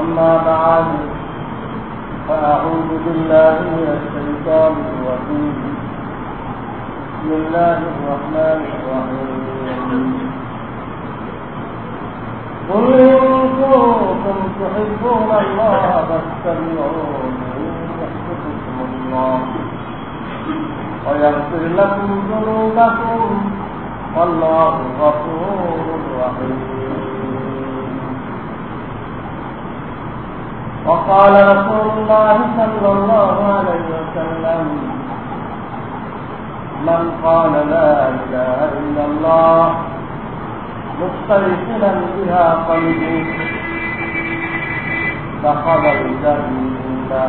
أما بعد فأعوذ بالله من الشيطان الرجيم. بسم الله الرحمن الرحيم. قل إن كنتم تحبون الله فاتبعوني يحببكم الله ويغفر لكم ذنوبكم. والله غفور رحيم. وقال رسول الله صلى الله عليه وسلم من قال لا إله إلا الله مستيقنا بها قلبه دخل الجنة.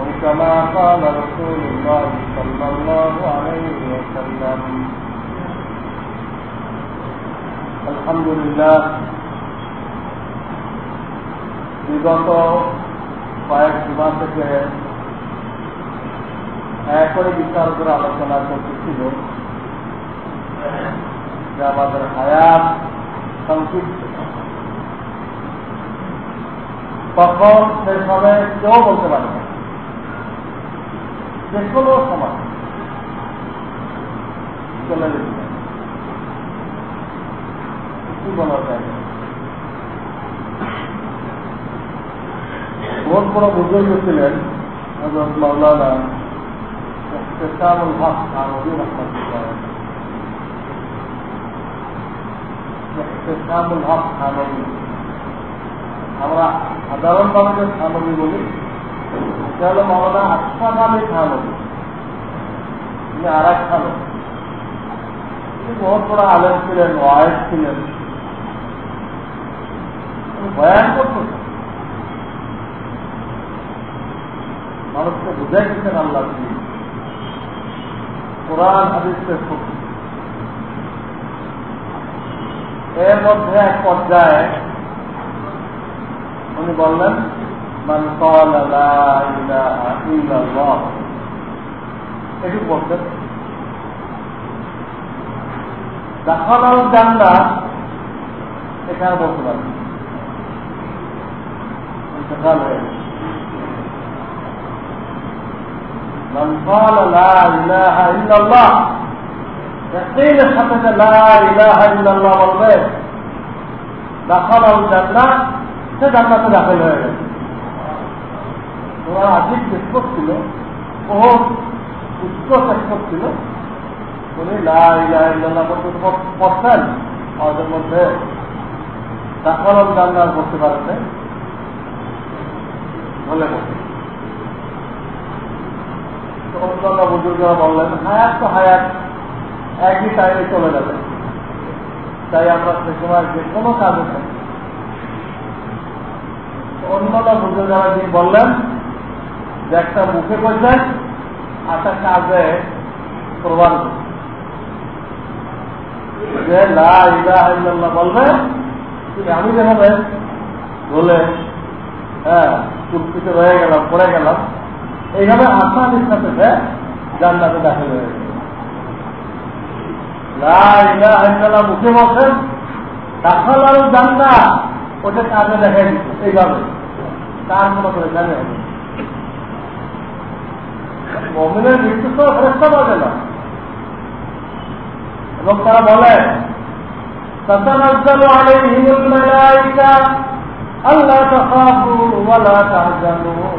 أو كما قال رسول الله صلى الله عليه وسلم الحمد لله বিগত কয়েক জুমা থেকে এক করে বিচার করে আলোচনা করতেছিল যে আমাদের হায়াত সংক্ষিপ্ত। তখন সে সময় কেউ বলতে পারে না যে কোনো সময় চলে যেতে কি বলা যায়? বহুত বড় বুজুর্গ ছিলেন মৌলানা আমরা সাধারণভাবে যে খানবী বলি। খানবী আর এক খানবী বহুত বড় আলেম ছিলেন ওয়াইফ ছিলেন। বয়ান করতেছেন মানুষকে বুঝাই দিচ্ছেন আল্লাহ কোরআন হাদিসের শক্তি এর মধ্যে এক পর্যায়ে উনি বললেন এটি বলতেন। দেখাল জান্না এখানে বলতে পারেন। হয়ে গেছে। من قال لا إله إلا الله يقين حتى لا إله إلا الله والبيت دخل الجنة সে জান্নাতে দাখিল হয়ে গেছে ওরা আজীব নিষ্পত ছিল বহুত উচ্চ চেষ্পত ছিল উনি লাইল্লাহ পর্যন্ত পড়ছেন আমাদের মধ্যে দাখল জান্নার করতে পারেন বলে বলছে অন্যান্য বুজুর্গরা বললেন হায়াত তো হায়াত, একই টাইমে চলে যাবে। তাই আমরা সে সময় যে কোনো কাজে বুজুর্গরা যিনি বললেন, যে একটা মুখে একটা কাজে যে বলবে আমি যেভাবে বলে হ্যাঁ চুক্তিতে রয়ে গেলাম, পড়ে গেলাম এইভাবে আসানির সাথে সে জান্নাতে দাখিল হয়ে গেছে মুখে বলছেন দাখাল আর জান্না ওটা কাজে দেখাই দিচ্ছে এইভাবে তার কোনো পরেশানি হবে মমিনের মৃত্যু তো ফেরস্তা পাবে না এবং তারা বলে تتنزل عليهم الملائكة تخافوا ولا تحزنوا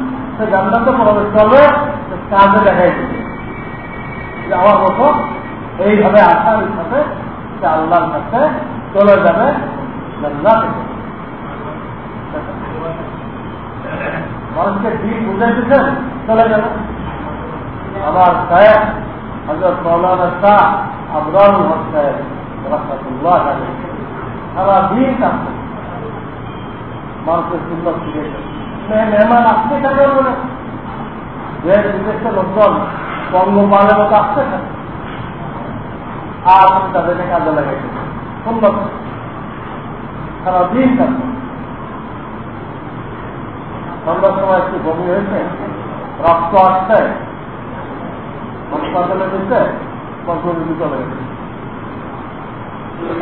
সে জান্নাতে প্রবেশ করবে কাজে দেখাই দিবে। যাওয়ার মতো এইভাবে আসার সাথে সে আল্লাহর কাছে চলে যাবে মানুষকে দিন বুঝাইতেছেন? চলে যাবে। আমার সাহেব হজরত মৌলানা শাহ আবরারুল হক সাহেব, রহমতুল্লাহ সারা দিন মানুষের সুন্দর শিখেছে মেহমান আসতে থাকে বলে লোকজন মতো আসতে থাকে আর কাজে লাগাইছি সুন্দর কাছে সন্ধ্যার সময় একটু বমি হয়েছে, রক্ত আসছে হাসপাতালে দিচ্ছে কর্মবিধি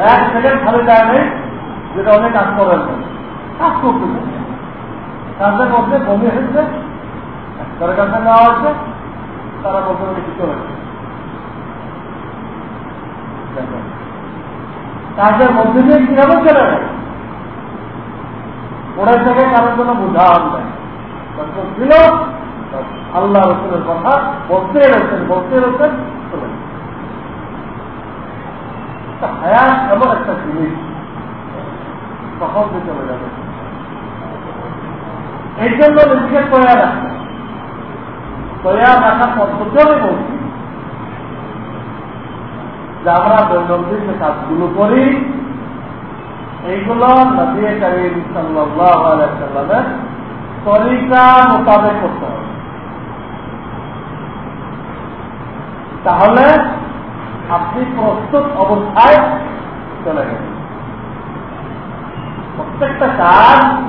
এক সেকেন্ড খালি যায় নেই যেটা অনেক কাজ করেন কাজ করতেছে মধ্যে বমি হয়েছে তার কাছে নেওয়া হয়েছে, তারা বলতে কিছু গেছে। কাজের মধ্যে দিয়ে কীভাবে চলে ওটার থেকে কারোর জন্য বোঝা হবে ছিল আল্লাহ রসুলের কথা বলতে রয়েছেন বলতে রয়েছেন চলে হায়াত এমন একটা জিনিস, তখন চলে যাবে। এই জন্য নিজেকে তৈরি রাখতে তৈরি রাখার পদ্ধতিও আমি বলছি যে আমরা দৈনন্দিন যে কাজগুলো করি, এইগুলো নদী করিম সাল্লামের তরিকা মোতাবেক করতে হবে। তাহলে আপনি প্রস্তুত অবস্থায় চলে গেলেন। প্রত্যেকটা কাজ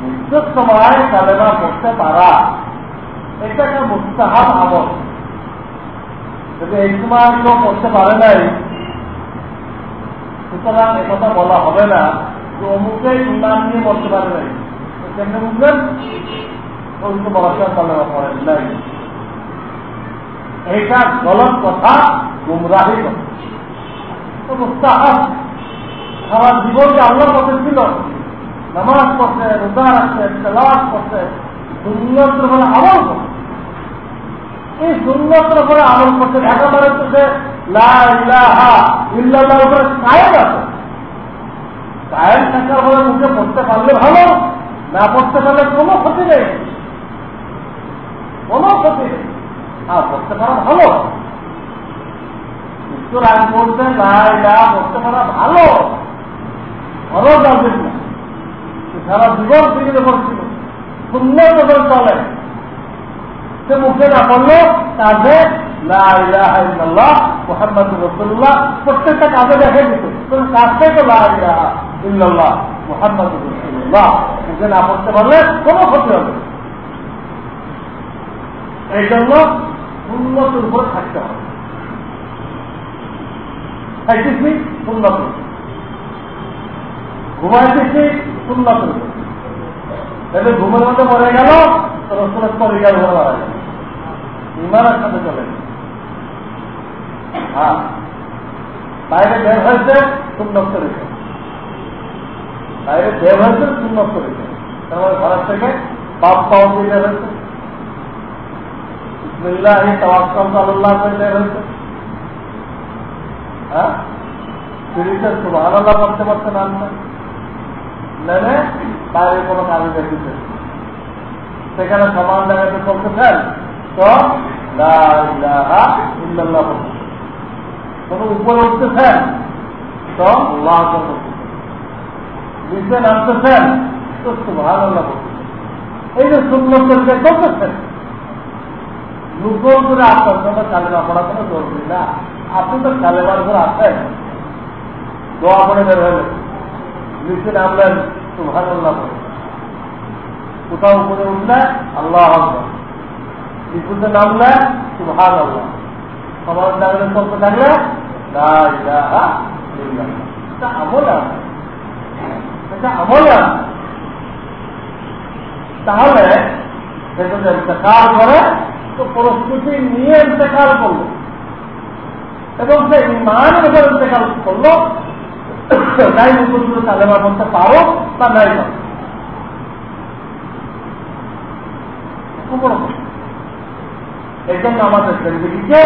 মৃত্যুর সময় কালেমা পড়তে পারা এটা একটা মুস্তাহাব আমল যদি এই সময় কেউ করতে পারে নাই, সুতরাং একথা বলা হবে না যে অমুকে ইমান নিয়ে বলতে পারে নাই। কেমনে বুঝলেন? কালেমা পড়েন নাই। এইটা গলত কথা, গুমরাহি কথা। মুস্তাহাব, সারা জীবন যে আল্লাহ পথে ছিল নামাজ পড়ছে রোজা রাখছে তেলাওয়াত করছে সুন্নতের উপরে আমল করছে এই সুন্নতের উপরে আমল করছে ঢাকা মানে তো সে ইল্লাহ উপরে কায়েম আছে। কায়েম থাকার পরে মুখে পড়তে পারলে ভালো, না পড়তে পারলে কোনো ক্ষতি নেই। কোনো ক্ষতি নেই। হ্যাঁ পড়তে পারা ভালো। মৃত্যুর আগ পড়তে না পড়তে পারা ভালো। খরচ আসবে না সারা জীবন থেকে পড়ছিল সুন্দর যখন চলে, সে মুখে না পড়ল কাজে প্রত্যেকটা কাজে দেখে দিত রসুল্লাহ মুখে না পড়তে পারলে কোনো ক্ষতি হবে এই জন্য উন্নতির উপর থাকতে হবে। ঘুমাইতেছি উন্নত তাহলে ঘুমের মধ্যে মরে গেল, তো রসুলের তরিকার উপরে মারা গেল। ইমানের সাথে চলে হ্যাঁ। বাইরে বের হয়েছে সুন্নত তরিকা বাইরে বের হয়েছে সুন্নত তরিকা তারপরে ঘরের থেকে বাপ পাও দিয়ে বের আল্লাহ করতে পারছে না নেমে বাইরে কোনো কাজে দেখতেছে সেখানে সমান জায়গাতে চলতেছেন তো ইল্লাল্লাহ কোন উপরে উঠতেছেন তো আল্লাহ নিচে নামতেছেন তো সুভান আল্লাহ এই যে সুন্দর তরিকা করতেছেন নূতন করে আপনার জন্য কালেমা পড়া কোনো জরুরি না। আপনি তো কালেমার উপর আছেন। দোয়া করে বের হলেন। নিচে নামলেন। আল্লাহ কোথাও উপরে উঠলে আল্লাহ নিচুতে নামলে সুভান আল্লাহ সমাজ জাগলে চলতে থাকলে তাহলে সে যদি ইন্তেকাল করে তো প্রস্তুতি নিয়ে ইন্তেকাল করল। এবং সে ইমানের উপর ইন্তেকাল করল, তাই উপযুক্ত কালেমা করতে পারো বা নাই পারো এই জন্য আমাদের জিন্দগিকে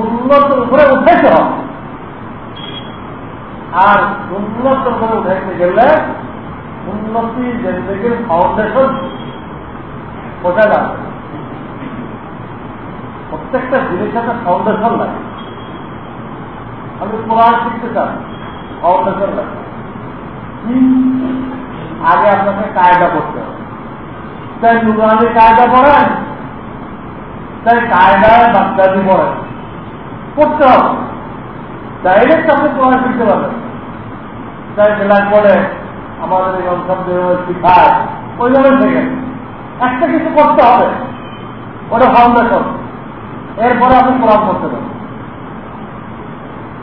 উন্নতের উপরে উঠাইতে হবে। আর উন্নত করে উঠাইতে গেলে উন্নতি জিন্দগির ফাউন্ডেশন বোঝা যাবে প্রত্যেকটা জিনিস একটা ফাউন্ডেশন লাগে। আমি কোরআন শিখতে চান ফাউন্ডেশন লাগে। আগে আপনাকে কায়দা করতে হবে। তাই নুরানি কায়দা পড়েন তাই কায়দায় বাগদাদি পড়েন করতে হবে। ডাইরেক্ট আপনি কোরআন শিখতে পারবেন। তাই জেলায় পড়ে আমাদের এই অঞ্চল শিখায়, ওইভাবে থেকে একটা কিছু করতে হবে, ওটা ফাউন্ডেশন এরপরে আপনি কোরআন করতে পারেন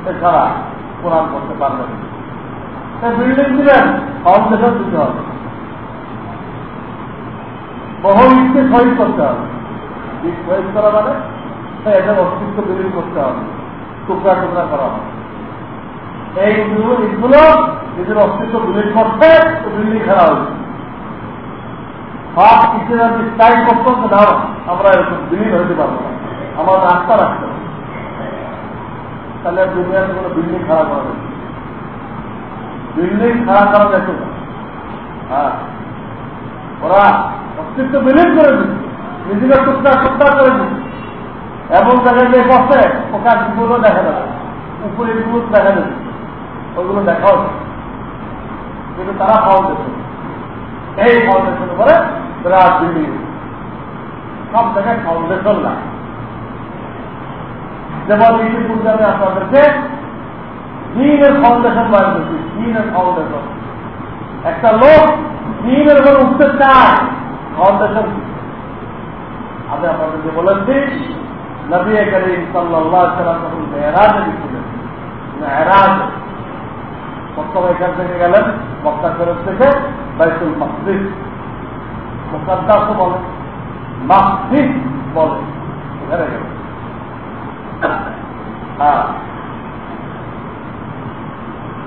এছাড়া কোরআন করতে পারবেন বিল্ডিং দিলেন ফাউন্ডেশন দিতে হবে। বহু ইটকে করতে হবে। ইট করা মানে এদের অস্তিত্ব বিলীন করতে হবে। টুকরা টুকরা করা হবে। এই ইটগুলো নিজের অস্তিত্ব বিলীন করতে বিল্ডিং খেলা হয়েছে সব কিছু যদি করতো না, আমরা এরকম বিলীন হইতে পারব না। আমার রাস্তা রাখতে হবে। তাহলে দুনিয়াতে কোনো বিল্ডিং খারাপ যাবে বিল্ডিং খারাপ যেত না হ্যাঁ। ওরা অস্তিত্ব বিলীন করে দিচ্ছে। নিজেকে টুকটা টুকটা করে দিচ্ছে। এমন জায়গায় যে বসে ওখানগুলো দেখা যাবে উপরে গুলো দেখা যাবে ওইগুলো দেখা হচ্ছে কিন্তু তারা ফাউন্ডেশন এই ফাউন্ডেশন করে বিরাট বিল্ডিং সব জায়গায় ফাউন্ডেশন লাগে যেমন ইতিপূর্বে আমি আপনাদেরকে দিনের ফাউন্ডেশন বার করছি দিনের ফাউন্ডেশন একটা লোক দিনের উপর উঠতে চায় ফাউন্ডেশন আমি আপনাদেরকে বলেছি, নবী করিম সাল্লাহ সাল্লাম মেয়েরাজে দিচ্ছিলেন এখান থেকে গেলেন, মক্কা ফেরত থেকে বাইতুল মসজিদ মুকাদ্দাস বলে মাসজিদ বলে এখানে গেলেন হ্যাঁ।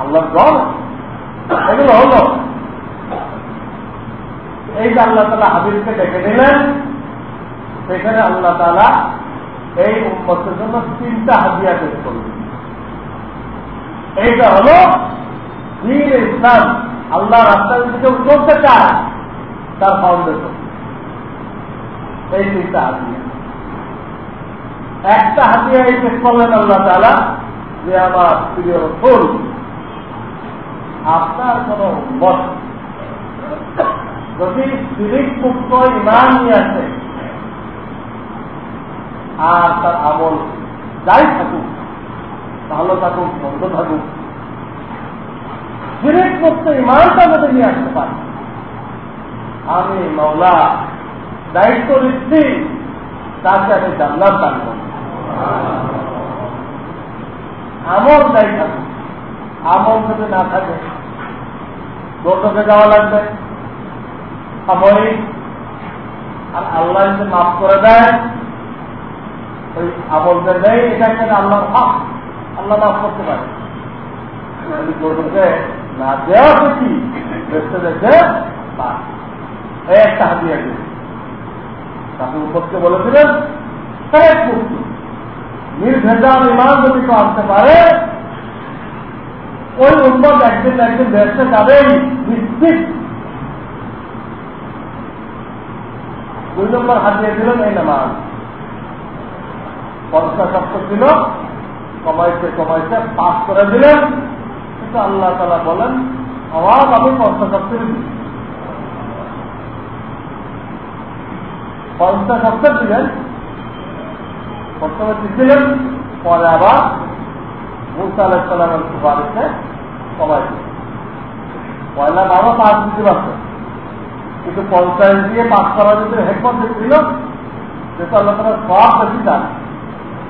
আল্লাহর দল, এগুলো হলো, এই যে আল্লাহ তালা হাবিবকে ডেকে নিলেন, সেখানে আল্লাহ তালা এই উন্মতের জন্য তিনটা হাদিয়া পেশ করলেন। এইটা হলো দিন ইসলাম আল্লাহ রাস্তার দিকে করতে চায়, তার ফাউন্ডেশন এই তিনটা হাদিয়া। একটা হাদিয়া এই শেষ করলেন আল্লাহ তালা যে আমার প্রিয় ফুল, আপনার কোন মত? যদি সিরিক মুক্ত ইমান নিয়ে আসে, আর তার আমল যাই থাকুক, ভালো থাকুক বন্ধ থাকুক, সিরিক মুক্ত ইমানটা যদি নিয়ে আসতে পারে, আমি মৌলা দায়িত্ব দিচ্ছি তাকে আমি জান্নাত দান করব। আমল চাই থাকুক আমল যদি না থাকে দোষকে যাওয়া লাগবে। সাময়িক। আর আল্লাহ যদি মাফ করে দেয়, ওই আমলদের নেই, এটা একটা আল্লাহ হক। আল্লাহ মাফ করতে পারে। যদি না দেওয়া খুশি বেসতে দেখে একটা হাতিয়ে দিন তাকে উপরকে বলেছিলেন মুক্ত নির্ভেজাল ইমান যদি কেউ আনতে পারে, ওই উন্মত একদিন একদিন দেশে যাবেই, নিশ্চিত। দুই নম্বর হাতিয়ে দিলেন এই নামাজ। পঞ্চাশ সপ্তাহ ছিল, কমাইতে কমাইতে পাস করে দিলেন। কিন্তু আল্লাহ তালা বলেন আমার আমি পঞ্চাশ সপ্তাহ দিই পঞ্চাশ সপ্তাহ দিলেন প্রথমে দিচ্ছিলেন পরে আবার মুসা আলাইসালামের সুপারিশে দিলেন পয়লা বারো পাঁচ দিতে পারছে কিন্তু পঞ্চায়েত দিয়ে পাস করার যদি হেকমত ছিল যেহেতু আল্লাহ তারা সব বেশি চান।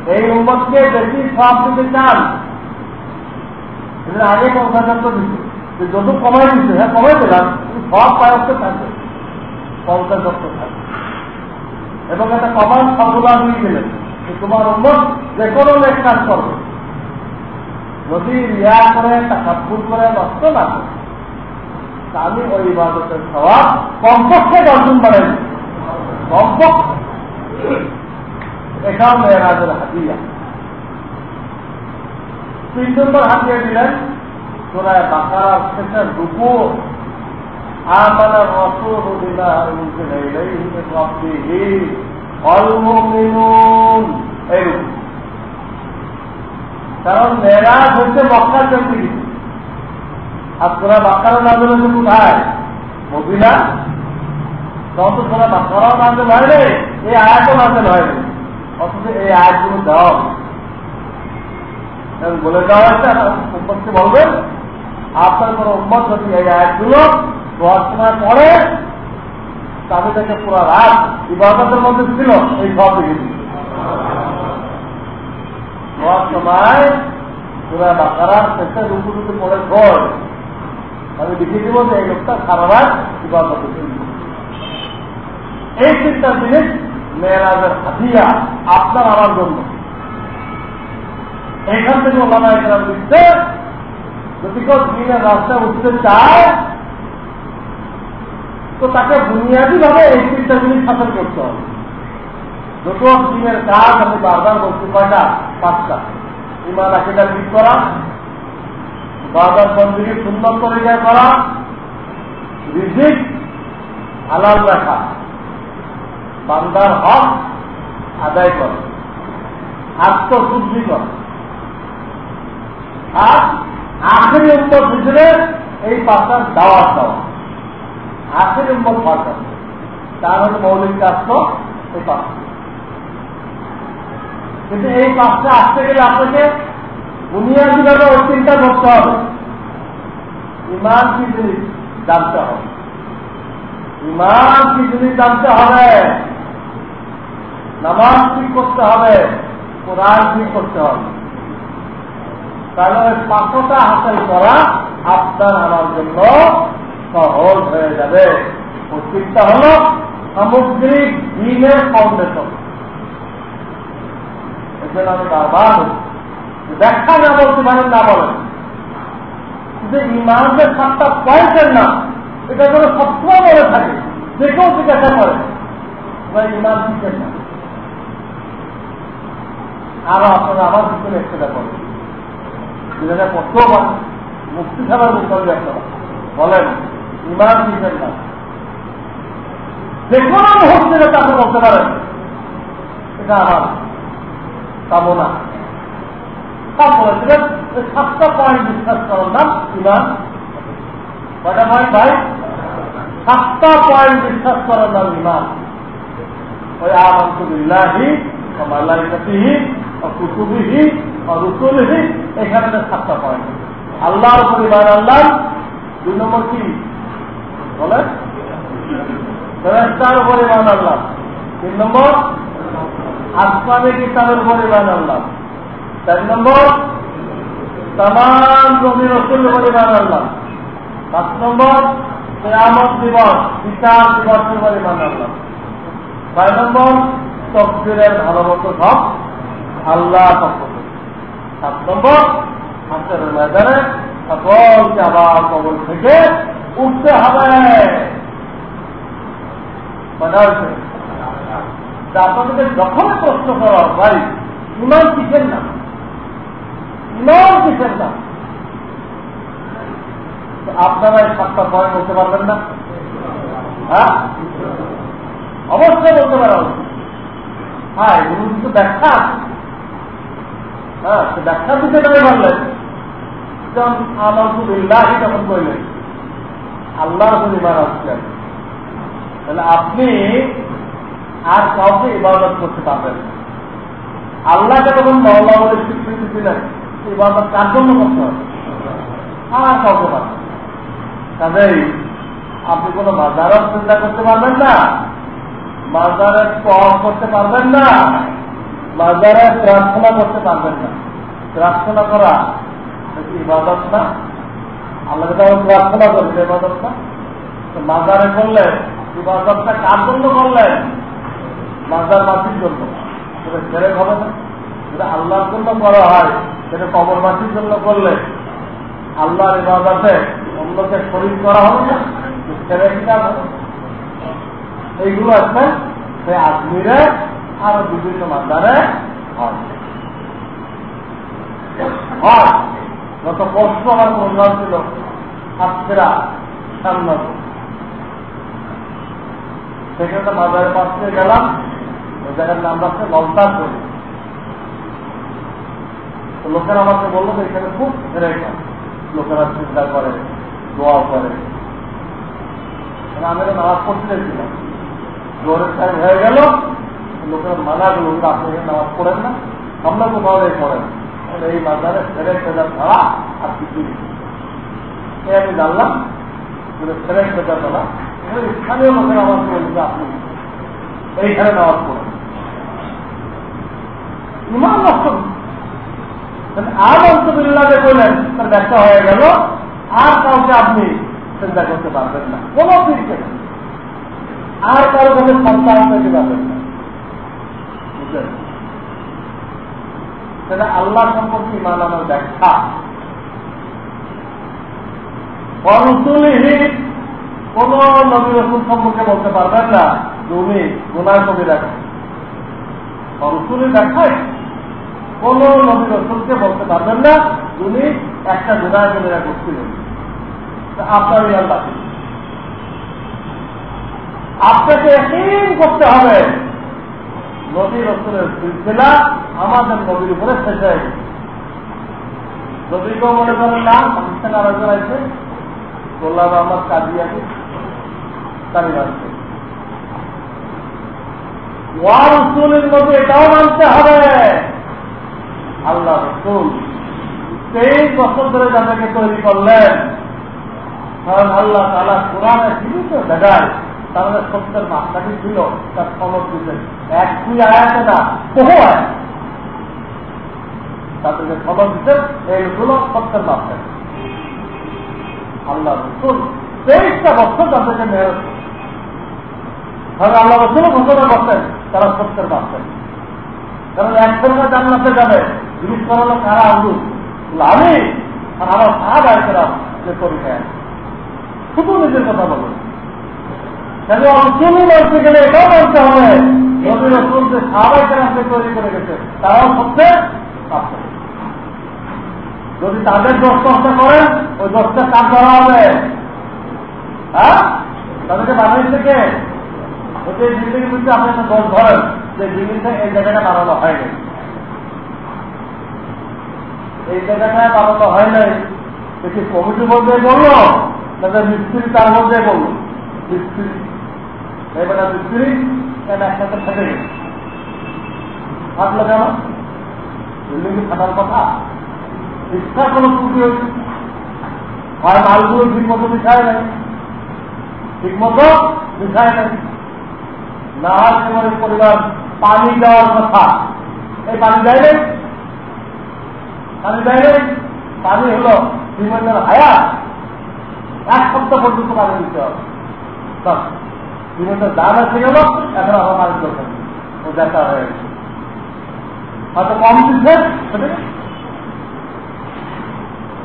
এই উম্মতকে বেশি সব দিতে চান। আগে পঞ্চাশ দিচ্ছে যে যত কমাই দিচ্ছে হ্যাঁ কমাই দিলাম সব পায়স্ত থাকবে। পঞ্চাশ দপ্তর থাকবে। এবং একটা কমান ফর্মুলা দিয়ে দিলেন। যে তোমার উন্মত যে কোনো নেক কাজ করবে। যদি রিয়া করে তাকাপুর করে নষ্ট না করে। আমি ওই ইবাদতের স্বভাব কমপক্ষে দর্শন করেন কমপক্ষে। মেয়েরাজের হাতিয়া তিন নম্বর দিলেন তোরা শেষে আমার কারণ মেরাজ হচ্ছে চাকরি আর তোরা বাক্কারা নাজল হচ্ছে কোথায়? মহিলা তখন তো তোরা বাক্কারাও নাজল হয় রে, এই আয়াতও নাজল হয় রে। অথচ এই আয়াতগুলো দেওয়া বলে দেওয়া হয়েছে বলবেন আপনার কোন উম্মত যদি এই আয়াতগুলো পড়াশোনা করে তাদের কাছে পুরো রাত ইবাদতের মধ্যে ছিল এই সব আমি দিব যে এই লোকটা সারা রাত ইবাদত এই তিনটা জিনিস মেয়েরাজের হাতিয়া, আপনার আমার জন্য। এইখান থেকে ওলামা এখানে যদি কেউ দিনের রাস্তায় উঠতে চায় তো তাকে বুনিয়াদী ভাবে এই জিনিস শাসন করতে হবে। যত দিনের কাজ, আমি বারবার বলছি, কয়টা? পাঁচটা। ইমান আকিদা ঠিক করা বারবার বন্দীকে সুন্দর করে যায় করা, রিজিক হালাল রাখা, বান্দার হক আদায় করে, আত্মশুদ্ধি করে। আর আখেরি উত্তর ভিতরে এই পাঁচটার দাওয়াত দেওয়া। আখের উন্মত হওয়ার কাছে তার হচ্ছে মৌলিক কিন্তু এই পাঁচটা আসতে গেলে আপনাকে বুনিয়াদি ভাবে ওই চিন্তা করতে হবে। ইমান কি জিনিস? জানতে হবে। ইমান কি জিনিস জানতে হবে? নামাজ ঠিক করতে হবে? কোরআন ঠিক করতে হবে? তাহলে পাঁচটা হাসিল করা আপনার আমার জন্য সহজ হয়ে যাবে। চিন্তা হল সামগ্রিক দিনের ফাউন্ডেশন। এজন্য আমি বারবার ব্যাখ্যা না বলতে পারেন, না বলেন। যে ইমানদের সাতটা পয়েন্টের না, এটা যেন সবসময় বলে থাকে, যে কেউ জিজ্ঞাসা করে ইমান শিখেন না আরও আপনারা আমার ভিতরে একটা করেন যেটা করতেও মুক্তি ছাড়া মুক্তি আপনারা বলেন। ইমান শিখেন না। যে কোনো মুহূর্তে বলতে পারেন, এটা আমার সাতটা পয়েন্ট বিশ্বাস করার নাম ইমান কয়টা পয়েন্ট ভাই? সাতটা পয়েন্ট বিশ্বাস করার নাম ইমান ওই মালাইকাতিহি কুতুবিহি এখানে সাতটা পয়েন্ট। আল্লাহর আল্লাহ দুই নম্বর কি? বলে? ফেরেস্তার উপর ইমান তিন নম্বর, আসমানি কিতাবের চার নম্বর তাম নবী রসুল উপর ইমান আল্লাহ। পাঁচ নম্বর দিবস, বিচার দিবসের আনলাম ছয় নম্বর তকদিরের ভালো মতো সব আল্লাহ সাত নম্বর হাতের ময়দানে সকলকে আবার থেকে উঠতে হবে। মনে যখন প্রশ্ন করা ভাই, ইমান কিসের না ইমান কিসের না আপনারা এই সাতটা পয়েন্ট বলতে পারবেন না? হ্যাঁ? অবশ্যই বলতে পারা উচিত। হ্যাঁ এগুলো কিন্তু ব্যাখ্যা হ্যাঁ ব্যাখ্যা দিতে নাই বললেন যেমন আলহামদুলিল্লাহ যখন করলেন আল্লাহ ইমান আসছেন তাহলে আপনি আর কাউকে ইবাদত করতে পারবেন আল্লাহকে তখন মহল্লা বলে স্বীকৃতি দিলেন ইবাদত কার জন্য করতে হবে? আর কাউকে পারবেন কাজেই আপনি কোনো বাজারও চিন্তা করতে পারবেন না বাজারে পর করতে পারবেন না বাজারে প্রার্থনা করতে পারবেন না। প্রার্থনা করা, ইবাদত না আল্লাহ প্রার্থনা করছে ইবাদত না বাজারে করলে ইবাদতটা কার জন্য করলেন? বাজার মাটির জন্য। সেটা ছেড়ে হবে না। যেটা আল্লাহর জন্য করা হয়, সেটা কবর মাটির জন্য করলে আল্লাহর ইবাদতে অন্যকে শরীর করা হবে না। ছেড়ে কিনা এইগুলো আছে, সে আজমিরে আর বিভিন্ন মাদারে হয়। হয় কষ্ট আমার প্রোগ্রাম ছিল সাতক্ষীরা সামনে সেখানে মাদারের পাশে গেলাম ওই জায়গার নাম রাখছে ললতার করি লোকেরা আমাকে বলল যে, এখানে খুব ফেরে লোকেরা চিন্তা করে দোয়া করে। আমি নামাজ পড়তে চাইছিলাম জোরের টাইম হয়ে গেল লোকেরা মানা গেল আপনি নামাজ পড়েন না, আমরা তো এই পড়েন। এই বাজারে ফেরে ফেরা ছাড়া আর কিছু আমি জানলাম ফেরে ফেরা ছাড়া স্থানীয় লোকের আমাকে বলছে, আপনি এইখানে নামাজ পড়েন। ইমান নষ্ট আর অন্তবিল্লাকে করলেন, তার ব্যাখ্যা হয়ে গেল, আর কাউকে আপনি চিন্তা করতে পারবেন না। কোন দিকে আর কারও কাছে সন্তান পেতে পারবেন না। বুঝলেন? সেটা আল্লাহ সম্পর্কে ইমান আমার ব্যাখ্যা। কোন নবী রসুল সম্পর্কে বলতে পারবেন না তুমি গুনার কবি রাখেন অরসুলি দেখায় কোন নবী রসুলকে বলতে পারবেন না তুমি একটা গুনায় কবিরা করছিলেন। আপনার ইয়ার আপনাকে করতে হবে। নদী রসুলের সিলসিলা আমাদের নদীর উপরে শেষ হয়ে গেছে। যদি কেউ মনে করেন, না পাকিস্তান আরেকজন আছে আহমদ কাদিয়াকে তারিখ আছে ওয়ার রসুলের মধ্যে এটাও মানতে হবে। আল্লাহ রসুল তেইশ বছর ধরে যাদেরকে তৈরি করলেন। কারণ আল্লাহ তালা কোরআনে জীবিত দেখায় তাহলে সত্যের মাত্রাটি ছিল, তার খবর দিতেন এক দুই আয়াতে না, বহু আয় তাদেরকে খবর দিতেন এইগুলো সত্যের মাত্রা আল্লাহ রসুল তেইশটা বছর তাদেরকে মেয়র কারণ আল্লাহ রসুল ঘোষণা করতেন, তারা সত্যের মাত্রা কারণ একসঙ্গে জান্নাতে যাবে, জিনিস করালো কারা আন্দুল আমি আর আমার সাহায্য যে পরীক্ষায় শুধু নিজের কথা বলুন। তাহলে গেলে এটাও হবে। যে তারাও যদি তাদের দশটা করেন ওই দশটা কাজ করা হবে? হ্যাঁ? তাদেরকে বানাইছে কে? ওই বিল্ডিং কিন্তু আপনি একটা ধরেন। যে বিল্ডিংটা এই জায়গাটা বানানো হয়নি এই জায়গাটা বানানো হয় নাই। কমিটি বলতে বলল? তাদের মিস্ত্রি তার মধ্যে বলল? মিস্ত্রি কথা। হয় ঠিক মতো নাই। ঠিক মতো নাই। না হয় পরিবার পানি দেওয়ার কথা। এই পানি দেয় নাই। পানি দেয় নাই। পানি হলো হায়াত। এক সপ্তাহ পর্যন্ত পানি দিতে হবে। বিনোদের দাম এসে গেল এখন পানি দরকার ও দেখা হয়ে গেছে। হয়তো কম দিচ্ছে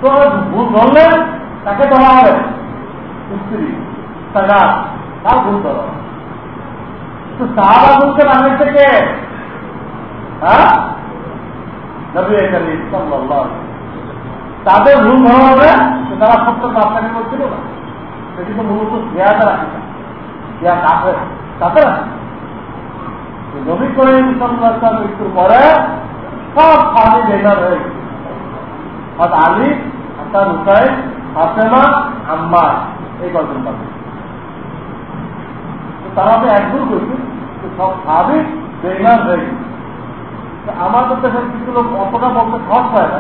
তো ভুল ধরলে তাকে ধরা হবে। স্ত্রী, তার গাছ তার ভুল ধরা তো সাহাবা বলতে বাংলাদেশ থেকে হ্যাঁ? তাদের ভুল ধরা হবে তারা সত্য আপনাকে করছিল না। সেটি তো মূলত শেয়াটা রাখে তাতে নবী করে মৃত্যুর পরে সব বেকার হয়ে গেছে। হাসান হুসাইন আম্মার, এই কজন তারা তো একদূর করছে সব স্বাভাবিক বেইমান হয়ে গেছে। কিছু লোক অতটা বলতে সহজ হয় না,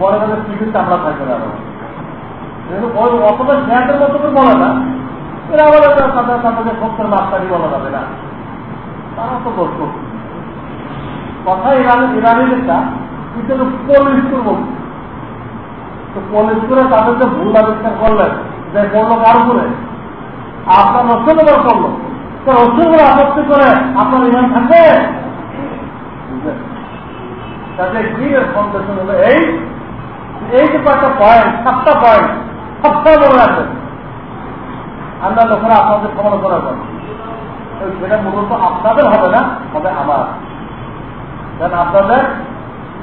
বড় তাদের টিভির চামড়া থাকবে না অতটা জ্ঞানের মতো বলে না এরা বলে তাদের তাদের সত্যের মাস্টারি বলা যাবে না। তারা তো করছে কথা ইরানি ইরানিদেরটা কিন্তু পলিশ করব তো পলিশ করে তাদেরকে ভুল আবিষ্কার করলেন, যে করল কার উপরে, আপনার রসুল এবার করল তো রসুল আপত্তি করে আপনার ইমান থাকবে? তাদের গিরের ফাউন্ডেশন হলো? এই এই যে কয়েকটা পয়েন্ট সাতটা পয়েন্ট সবসময় মনে রাখবেন আমরা লোকেরা আপনাদের সমালোচনা করেন সেটা মূলত আপনাদের হবে না, হবে আমার। কারণ আপনাদের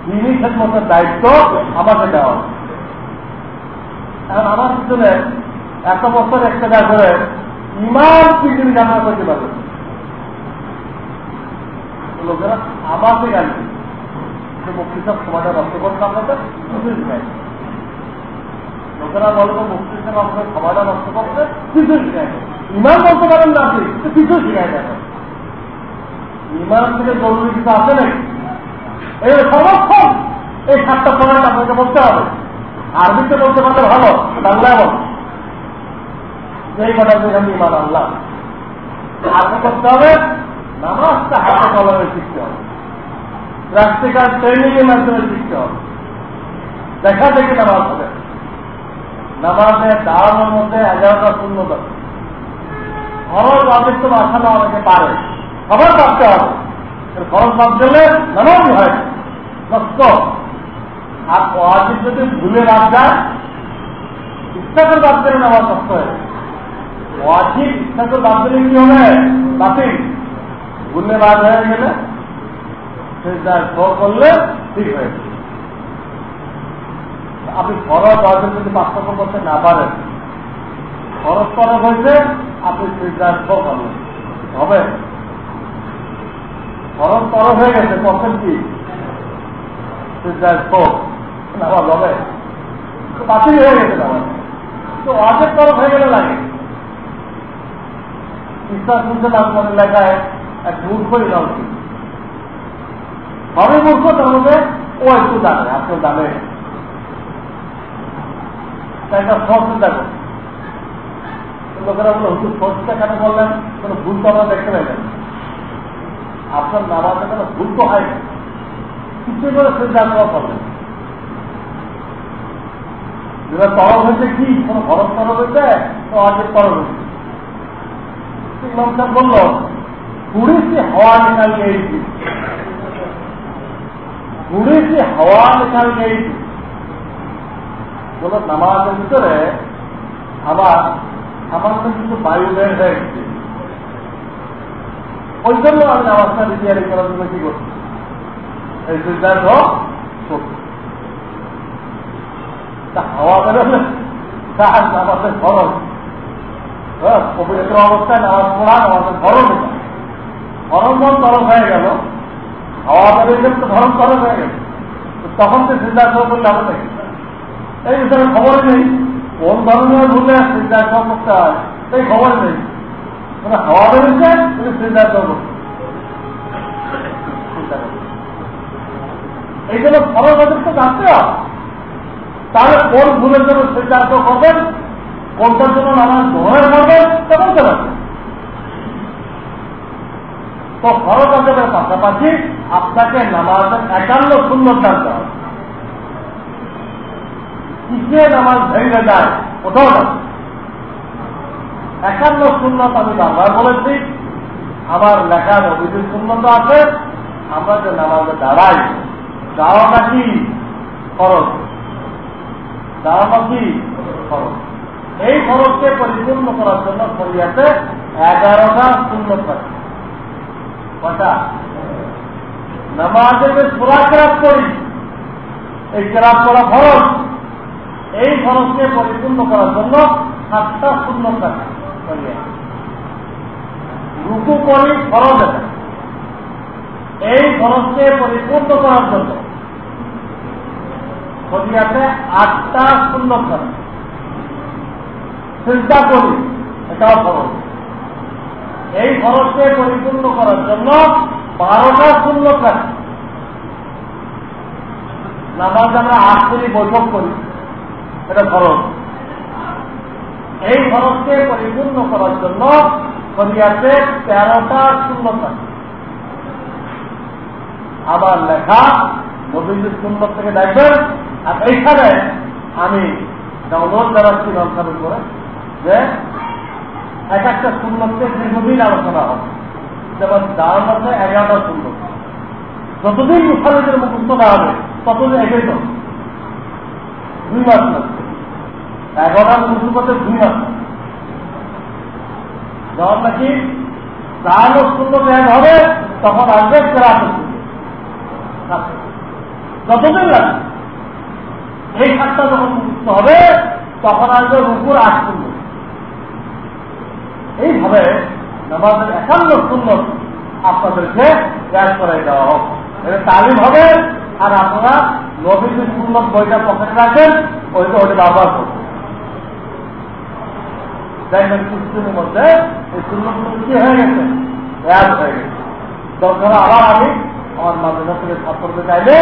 দিনই খেদমতের দায়িত্ব আমাকে দেওয়া এখন আমার পিছনে এত বছর একটা করে ইমান পৃথিবী জানা করতে পারবে লোকেরা আমাকে জানবে। সব সময়টা নষ্ট করতে আপনাদের লোকেরা বলব মুক্তি সাহেব আপনাদের সময়টা নষ্ট করতে কিছুই শিখাই ইমান বলতে পারেন না আপনি কিছু শিখাই দেন ইমান থেকে জরুরি কিছু আছে নাকি? এই সমর্থন এই সাতটা পয়েন্ট আপনাকে বলতে হবে। আরবিতে বলতে পারলে ভালো, বাংলায় বল। এই কটা আমি ইমান আল্লাহ আরবি করতে হবে নামাজটা হাতে কলমে শিখতে হবে। প্র্যাকটিক্যাল ট্রেনিং এর মাধ্যমে শিখতে হবে। দেখা দেখে নামাজ হবে নামাজে দাঁড়ানোর মধ্যে এগারোটা শূন্যত খরচ অনেক তো আসানো অনেকে পারে। খবর পাচ্ছে হবে। খরচ বাদ দিলে নামাজই হয় নষ্ট আর ওয়াজিব যদি ভুলে বাদ যায় ইচ্ছা করে বাদ দিলে নামাজ নষ্ট হয়ে ওয়াজিব ইচ্ছা করে বাদ দিলে কি হবে? বাতিল। ভুলে বাদ হয়ে গেলে করলে ঠিক হয়েছে আপনি খরচ অর্জন যদি পার্থক্য করতে না পারেন খরচ করা হয়েছে, আপনি করবেন হবে? খরচ তরফ হয়ে গেছে, করছেন কি? হবে? বাতিল হয়ে গেছে তো অর্ধেক তরফ হয়ে গেলে লাগে। ইচ্ছা শুনছেন আপনার এলাকায় এক মূর্খই না উচিত হবে মূর্খ মধ্যে, ও একটু জানে আপনি জানে একটা সহজ করবে লোকেরা বলে, হুজুর কেন বললেন? কোনো ভুল তো আমরা দেখতে পাইলেন আপনার নামাজে কোনো ভুল তো কিছু করে চিন্তা করা হয়েছে কি? হয়েছে? তো আজকে তরল হয়েছে? ইমাম সাহেব বলল কুড়িটি হাওয়া নিকাল নিয়েছি। কুড়িটি হাওয়া নিকাল নিয়েছি। কোন নামাজের ভিতরে আবার আমার তো কিন্তু বায়ু বের হয়ে গেছে। ওই জন্য আমি নামাজটা রিপেয়ারিং করার জন্য কি করছি? এই সুইজার হোক হাওয়া বেরোলে তার নামাজের খরচ হ্যাঁ, পবিত্র অবস্থায় নামাজ পড়া নামাজের খরচ ধরম ধরম তরফ হয়ে গেল। হাওয়া বেরিয়ে গেল তো ধরম তরফ হয়ে গেল। তখন তো চিন্তা করলে হবে নাকি? এই বিষয়ে খবর নেই কোন ধরনের ভুলে সিদ্ধার্থ করতে হয় সেই খবর নেই। মানে হাওয়া বেড়েছে তুমি সিদ্ধার্থ করতে এই জন্য ওদের তো জানতে হবে তাহলে কোন ভুলের জন্য সিদ্ধার্থ করবেন, কোনটার জন্য নানান ধরনের করবেন তা বলতে পারবেন। তো খরচ আদাবের পাশাপাশি আপনাকে নামাজের একান্ন সুন্দর জানতে হবে। নিচে নামাজ ভেঙে যায় ওটাও না একান্ন আমি বারবার বলেছি আমার লেখার অভিযোগ শূন্যত আছে, আমরা যে নামাজে দাঁড়াই, দাওয়াটা কি? খরচ দাওয়াটা কি? খরচ এই খরচকে পরিপূর্ণ করার জন্য এগারোটা শূন্য থাকে। কটা নামাজে যে করি এই কেরাত করা খরচ এই খরচকে পরিপূর্ণ করার জন্য সাতটা শূন্য থাকে রুকু করি খরচ এই খরচকে পরিপূর্ণ করার জন্য শরিয়াতে আটটা শূন্য থাকে চিন্তা করি, এটাও খরচ এই খরচকে পরিপূর্ণ করার জন্য বারোটা শূন্য থাকে নামাজ আমরা আট করি বৈঠক করি। এটা খরচ এই খরচকে পরিপূর্ণ করার জন্য শরিয়াতে তেরোটা শূন্য থাকে আবার লেখা নবীন্দ্র সুন্দর থেকে দেখবেন, আর এইখানে আমি অনুরোধ জানাচ্ছি রমসানের করে যে এক একটা সুন্দরকে দীর্ঘদিন আলোচনা হবে। যেমন দাঁড়ান আছে এগারোটা সুন্দর যতদিন মুখালিদের মুখস্থ হবে, ততদিন এগিয়ে দুই মাস না এগারোটা করতে দুই মাস যখন নাকি দাঁড়ানো সুন্দর এক হবে, তখন আসবে কেরাত যতদিন লাগবে এই খাতটা যখন মুক্ত হবে, তখন আসবে রুকুর আট শূন্য এইভাবে নামাজের একান্ন শূন্য আপনাদেরকে গ্যাস করাই দেওয়া হোক। এটা তালিম হবে, আর আপনারা নবীন শূন্য বইটা পকেটে রাখেন ওইটা ওটা ব্যবহার করবেন। দেখবেন মধ্যে এই শূন্য কি হয়ে গেছে? গ্যাস হয়ে গেছে। দরকার আবার আমি আমার মাদ্রাসা থেকে ছাত্রদের চাইলে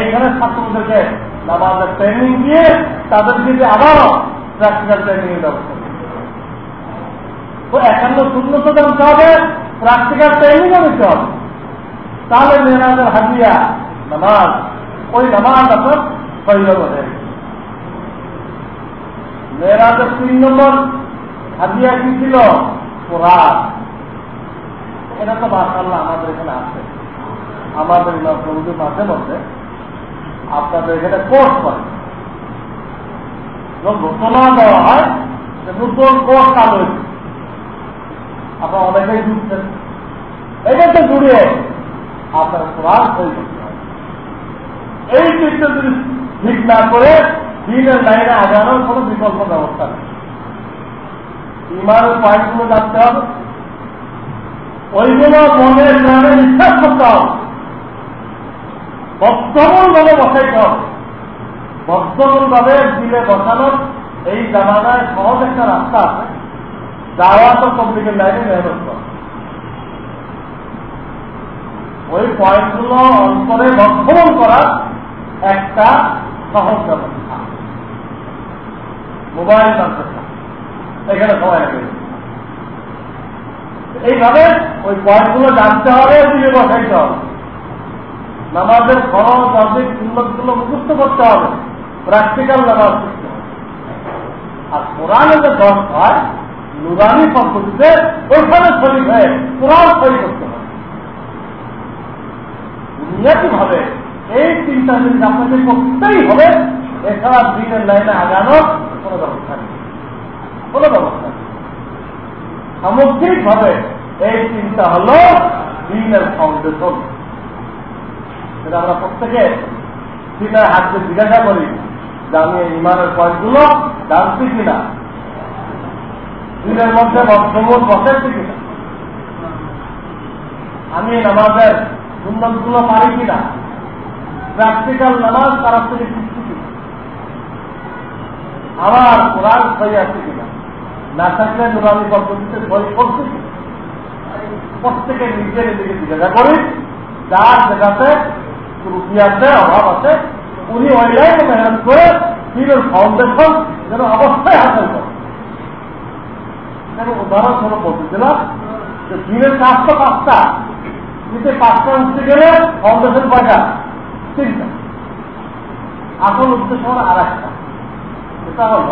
এইখানে ছাত্রদেরকে নামাজের ট্রেনিং দিয়ে তাদেরকে যে আবারও প্র্যাকটিক্যাল ট্রেনিং এর ব্যবস্থা তো একান্ন শূন্য তো হবে প্র্যাকটিক্যাল ট্রেনিংও নিতে হবে। তাহলে মেয়েরাজের হাজিয়া নামাজ, ওই নামাজ আপনার শরীর হয়ে মেয়েরাজের তিন নম্বর হাজিয়া কি ছিল? কোরআন। এটা তো মাসাল্লাহ আমাদের এখানে আছে। আমাদের নজরুলের মাঝে মধ্যে আপনাদের এখানে কোর্স করে। ঘোষণা দেওয়া হয় যে নতুন কোর্স চালু হয়েছে। আপনারা অনেকেই জুড়ছেন এটাকে জুড়ে আপনার কোরআন সই করতে হবে এই চিত্র যদি ঠিক না করে দিনের লাইনে আগানোর কোন বিকল্প ব্যবস্থা নেই। ইমানের পয়েন্টগুলো জানতে হবে। ওইগুলো মনে প্রাণে বিশ্বাস করতে হবে। বদ্ধমূল ভাবে বসাইতে হবে। বদ্ধমূল ভাবে দিলে বসানোর এই জামানায় সহজ একটা রাস্তা আছে। যাওয়া তো কমপ্লিকের লাইনে মেহনত করে। ওই পয়েন্টগুলো অন্তরে বদ্ধমূল করার একটা সহজ ব্যবস্থা। মোবাইল ব্যবস্থা এখানে সময় লাগে এইভাবে ওই পয়েন্টগুলো জানতে হবে দিলে বসাইতে হবে। নামাজের খরচ অর্ধেক সুন্দরগুলো মুখস্থ করতে হবে। প্র্যাকটিক্যাল নামাজ শিখতে আর কোরআনে যে দশ হয়, নুরানি পদ্ধতিতে ওইখানে শরীর হয়ে কোরআন সই করতে হবে। বুনিয়াদি ভাবে এই চিন্তা জিনিস আপনাকে করতেই হবে। এছাড়া দিনের লাইনে আগানোর কোনো ব্যবস্থা নেই। কোনো ব্যবস্থা নেই। সামগ্রিক ভাবে এই চিন্তা হল দিনের ফাউন্ডেশন সেটা আমরা প্রত্যেকে দিনের হাতকে জিজ্ঞাসা করি যে আমি এই ইমানের পয়েন্টগুলো জানছি কিনা? দিনের মধ্যে বর্তমান বসেছি কিনা আমি নামাজের সুন্দরগুলো পারি কিনা? প্র্যাকটিক্যাল নামাজ তারা থেকে শিখছি কিনা? আমার কোরআন সই আছে কিনা? না থাকলে নুরানি পদ্ধতিতে সই করছি। প্রত্যেকে নিজের নিজেকে জিজ্ঞাসা করি যার যেটাতে ত্রুটি আছে, অভাব আছে, উনি ওই লাইনে মেহনত করে দিনের ফাউন্ডেশন যেন অবস্থায় হাসিল করে। উদাহরণস্বরূপ বলতেছিলাম যে দিনের কাজ তো পাঁচটা, দিতে পাঁচটা উঠতে গেলে ফাউন্ডেশন কয়টা তিনটা। আসল উদ্দেশ্য হলো আর একটা সেটা হল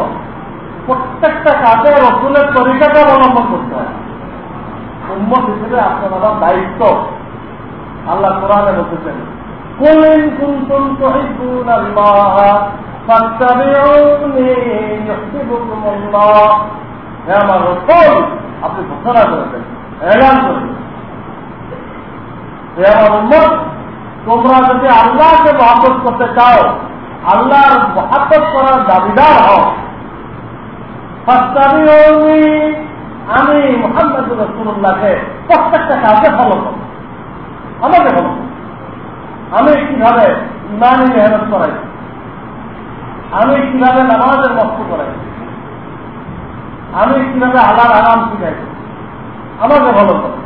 প্রত্যেকটা কাজে রসুলের তরিকাটা অবলম্বন করতে হয়। উন্মত হিসেবে আপনার দায়িত্ব। আল্লাহ কোরআনে বলতেছেন কুলিন কুনতুম তুহিব্বুন আল্লাহ আপনি ঘোষণা করেছেন, এলান তোমরা যদি আল্লাহকে মহাব্বত করতে চাও, আল্লাহর মহাব্বত করার দাবিদার হও। আমি মোহাম্মদ রসুল্লাহকে প্রত্যেকটা কাজে ফলো করব। আমাকে ফলো আমি কীভাবে ইমানি মেহনত করাই? আমি কীভাবে নামাজের মস্ত করাই? আমি কীভাবে আলার আরাম শিখাই? আমাকে ফলো করব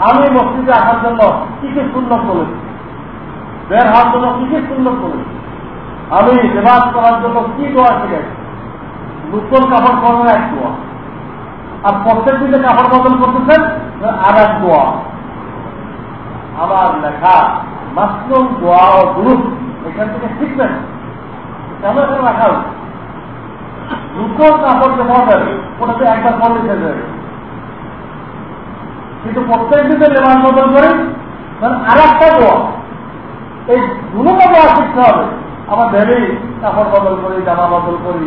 আমি মসজিদে আসার জন্য কি কি সুন্দর করেছি বের হওয়ার জন্য কি কি সুন্দর করেছি আমি রেবাজ করার জন্য কি দোয়া শিখাইছি নতুন কাপড় পরানো এক দোয়া। আর প্রত্যেক দিনে কাপড় বদল করতেছেন, আর এক দোয়া। আমার লেখা মাসরুম দোয়া ও গ্রুপ এখান থেকে শিখবেন। কেন এখানে রাখা উচিত নতুন কাপড় যে পাবেন ওটাতে একবার পরে হয়ে যাবে। কিন্তু প্রত্যেক দিনে লেবাস বদল করি আর একটা দোয়া। এই দুটো দোয়া শিখতে হবে। আমার ভেবেই কাপড় বদল করি, জামা বদল করি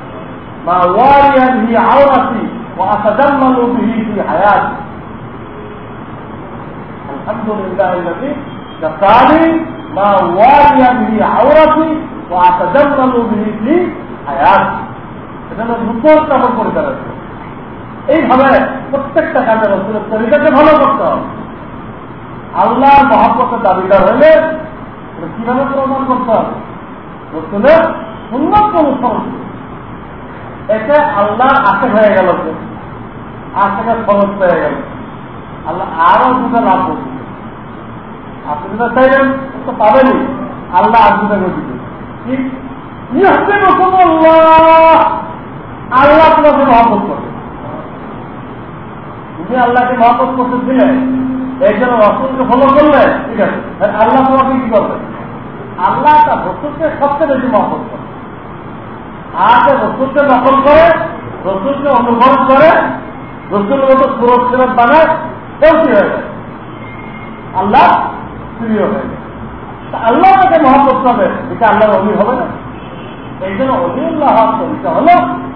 ما واريا به عورتي وأتجمل به في حياتي الحمد لله الذي كفاني ما واريا به عورتي وأتجمل به في حياتي এটা দুপুর কাপড় করে দাঁড়াচ্ছে এইভাবে প্রত্যেকটা কাজে রসুলের তরিকাকে ভালো করতে হবে আল্লাহ মহাপতের দাবিদার হলে কিভাবে প্রমাণ করতে হবে রসুলের উন্নত অনুসরণ এতে আল্লাহ আশে হয়ে গেল আশেখের খরচ হয়ে গেল। আল্লাহ আরও দুটো লাভ করছে আপনি যেটা চাইলেন তো পাবেনই। আল্লাহ আর দুটো দিবে। আল্লাহ তোমাকে মহব্বত করবে। তুমি আল্লাহকে মহব্বত করতে দিলে, এই রসুলকে ফলো করলে, ঠিক আছে। আল্লাহ তোমাকে কি করবে? আল্লাহ তার রসুলকে সবচেয়ে বেশি মহব্বত করবে। আগে রসুলকে করে রসুলকে করে, রসুলের মতো বানায় আল্লাহ প্রিয় হয়ে আল্লাহ তাকে মহব্বত করবে এটা আল্লাহর অলি হবে না। এই জন্য অলিউল্লাহ হওয়ার তরিকা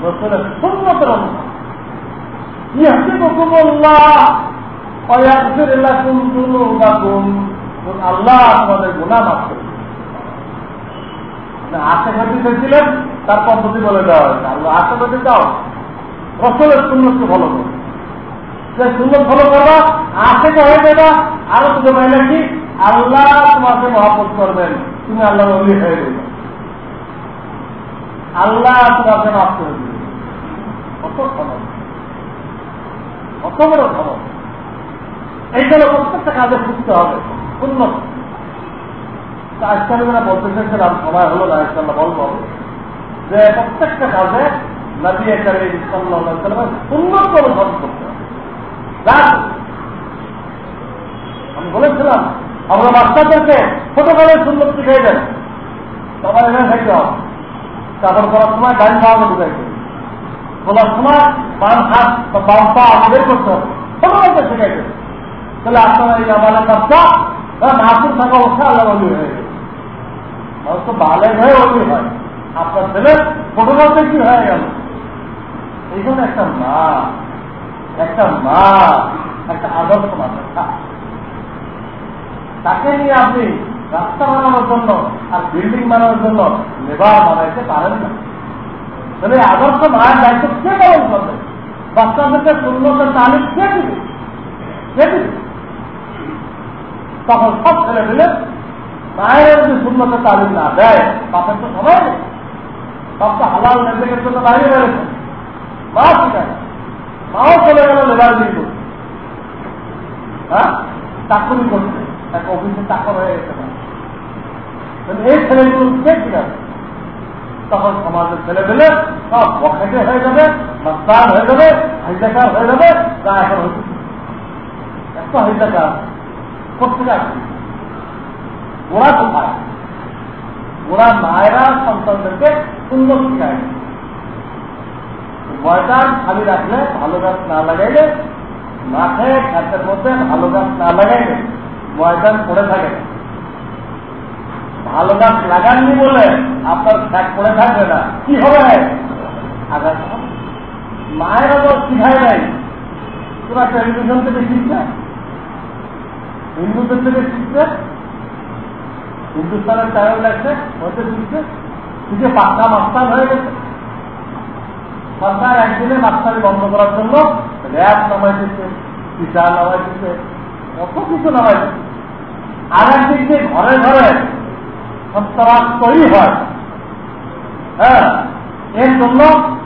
রসুলের সুন্নতের অনুভব আল্লাহ আমাদের গুণা মাফ করে আশেপাশে চেয়েছিলেন তার পদ্ধতি বলে দেওয়া হয়েছে। দাও। সুন্দর ফলো করবা হয়ে যাবা, আরও কি আল্লাহ তোমাকে মহাপত করবেন। তুমি আল্লাহ হয়ে যাবে। আল্লাহ তোমাকে খবর কত বড় প্রত্যেকটা কাজে খুঁজতে হবে। উন্নত আমি সময় বলেছিলাম, আমরা বাচ্চাদেরকে ছোটবেলায় সুন্দর দেন সবাই এখানে সময় বলার সময় বাম হাত বাম পা বের করতে হবে। ছোটবেলাতে তাহলে আপনারা এই আমাদের বাচ্চা মাসুর থাকা অবস্থা আল্লাহ হয়ে গেছে। মানুষ তো বালে হয়ে অলি হয় আপনার ছেলে ছোটবেলাতে কি হয়ে গেল এই জন্য একটা মা একটা মা একটা আদর্শ মানুষ তাকে নিয়ে আপনি রাস্তা বানানোর জন্য আর বিল্ডিং বানানোর জন্য লেবার বানাইতে পারেন না তাহলে আদর্শ মায়ের দায়িত্ব কে পালন করবে বাচ্চাদেরকে সুন্দর তালিম কে দিবে কে দিবে তখন সব ছেলে পেলে মায়ের যদি শূন্যতে তালিম না দেয় বাপের তো সবাই সব তো হালাল নেতাকের জন্য বাইরে বেড়েছে মা ঠিক আছে মাও চলে গেল লেবার দিয়ে হ্যাঁ? চাকরি করছে। একটা অফিসে চাকর হয়ে গেছে। এই ছেলেগুলো ঠিক আছে তখন সমাজের ছেলে পেলে সব বখাটে হয়ে যাবে মাস্তান হয়ে যাবে, হাইজাকার হয়ে যাবে, যা এখন হচ্ছে। এত হাইজাকার কোথেকে আসছে ওরা তো কোথায় ওরা মায়েরা সন্তানদেরকে সুন্দর শিখায় ময়দান খালি রাখলে ভালো গাছ না লাগাইলে, মাঠে খাতের মধ্যে ভালো গাছ না লাগাইলে ময়দান পড়ে থাকে। ভালো গাছ লাগাননি বলে আপনার ফ্যাট পড়ে থাকবে না। কি হবে? আঘাত মায়েরা তো শিখায় নাই। তোরা টেলিভিশন থেকে শিখছে হিন্দুদের থেকে শিখছে হিন্দুস্তানের টায়ার লাগছে হয়তো শিখছে শিখে পাক্কা মাস্তান হয়ে গেছে। সরকার একদিনে মাস্টারি বন্ধ করার জন্য র্যাব নামাই দিচ্ছে পিতা নামাই দিচ্ছে কত কিছু নামাই দিচ্ছে আর একদিন যে ঘরে ঘরে সত্তরাজ তৈরি হয় হ্যাঁ এর জন্য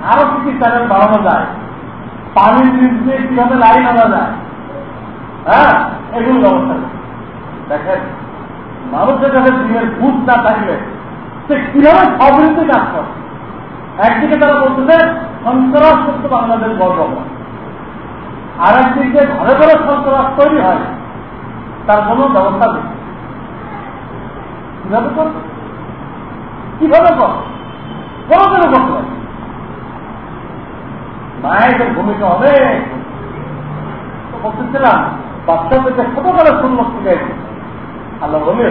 আরও কিছু চ্যানেল বাড়ানো যায়? নিচ দিয়ে কীভাবে লাইন আনা যায়? হ্যাঁ এগুলো ব্যবস্থা দেখেন মানুষের কাছে দিনের ভূত না থাকলে সে কীভাবে সমৃদ্ধি কাজ করে? একদিকে তারা বলতেছে, সন্ত্রাস করতে বাংলাদেশ গর্ব আর একদিকে ঘরে ঘরে সন্ত্রাস তৈরি হয়, তার কোনো ব্যবস্থা নেই। কীভাবে করবে? কীভাবে কর কোনো কেন করতে পারে মায়েদের ভূমিকা অনেক বলতেছিলাম, বাচ্চাদেরকে ছোটবেলা শূন্য শিখাইছে। বলে হয়ে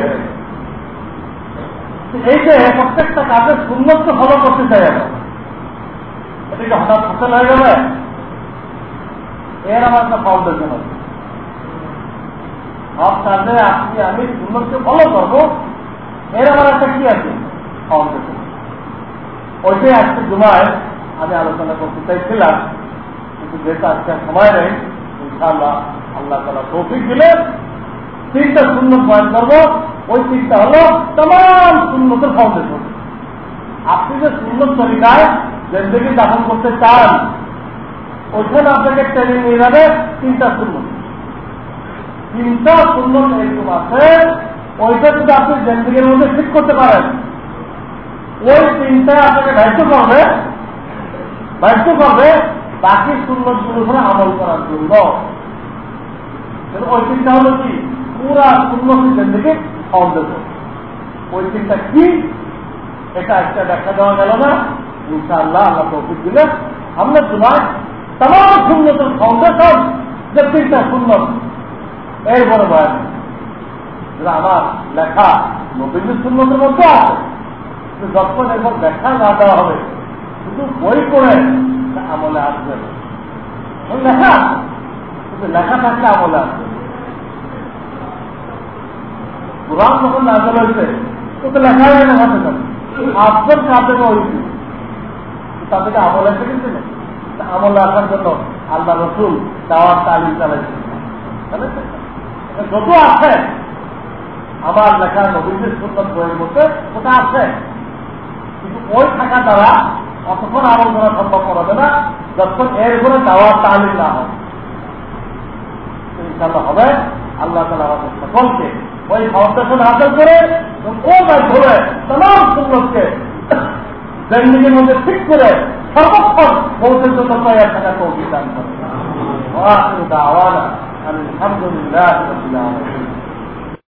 এই যে প্রত্যেকটা কাজের সুন্নত ফলো করতে চাই আমরা। এটা হঠাৎ ফসল হয়ে যাবে এর আমার একটা ফাউন্ডেশন আছে সব কাজে আপনি, আমি সুন্নতকে ফলো করব, এর আমার একটা কি আছে? ফাউন্ডেশন ওইটাই আজকে জুমায় আমি আলোচনা করতে চাইছিলাম, কিন্তু যেটা আজকে সময় নেই, ইনশাআল্লাহ আল্লাহ তালা তৌফিক দিলে তিনটা শূন্য পয়েন্ট করব। ওই তিনটা হলো তমাম শূন্যতের ফাউন্ডেশন আপনি যে শূন্য তরিকায় জিন্দগি দাফন করতে চান, ওইখানে আপনাকে ট্রেনিং নিয়ে যাবে তিনটা শূন্য। তিনটা শূন্য এরকম আছে, ওইটা যদি আপনি জিন্দগির মধ্যে ঠিক করতে পারেন, ওই তিনটা আপনাকে দায়িত্ব করবে দায়িত্ব করবে বাকি শূন্য করে আমল করার জন্য। ওই তিনটা হলো কি? পুরা শূন্য জিন্দগি ফাউন্ডেশন ওই তিনটা কি? এটা একটা দেখা দেওয়া গেল না। ইনশাআল্লাহ আল্লাহ তৌফিক দিলে আমরা তোমার তাম শূন্যতের ফাউন্ডেশন যে তিনটা শূন্য এরপরে বয়ান। যেটা আমার লেখা নবীন শূন্যতের মধ্যে আছে। যখন এরপর দেখা না দেওয়া হবে, শুধু বই করে আমলে আসবে লেখা কিন্তু লেখা থাকলে আমলে আসবে কোরআন যখন নাজল হয়েছে তো তো লেখা হয়ে লেখা থাকে আপনার কাপড়ে হয়েছে তাদেরকে আমল এসে গেছে আমল আসার জন্য আল্লাহ রসুল দাওয়ার তালিম চালাইছে যত আছে, আমার লেখা নবীদের সুন্দর বইয়ের মধ্যে ওটা আছে। কিন্তু ওই থাকা দ্বারা অতক্ষণ আমল করা সম্ভব করাবে না, যতক্ষণ এর উপরে দাওয়ার তালিম না হয়। ইনশাল্লাহ হবে, আল্লাহ তালা আমাদের সকলকে ওই ফাউন্ডেশন হাসিল করে ও মাধ্যমে তাম সুন্দরকে জিন্দগির মধ্যে ঠিক করে সর্বক্ষণ পৌঁছের জন্য তৈরি থাকা তৌফিক দান করে। আলহামদুলিল্লাহ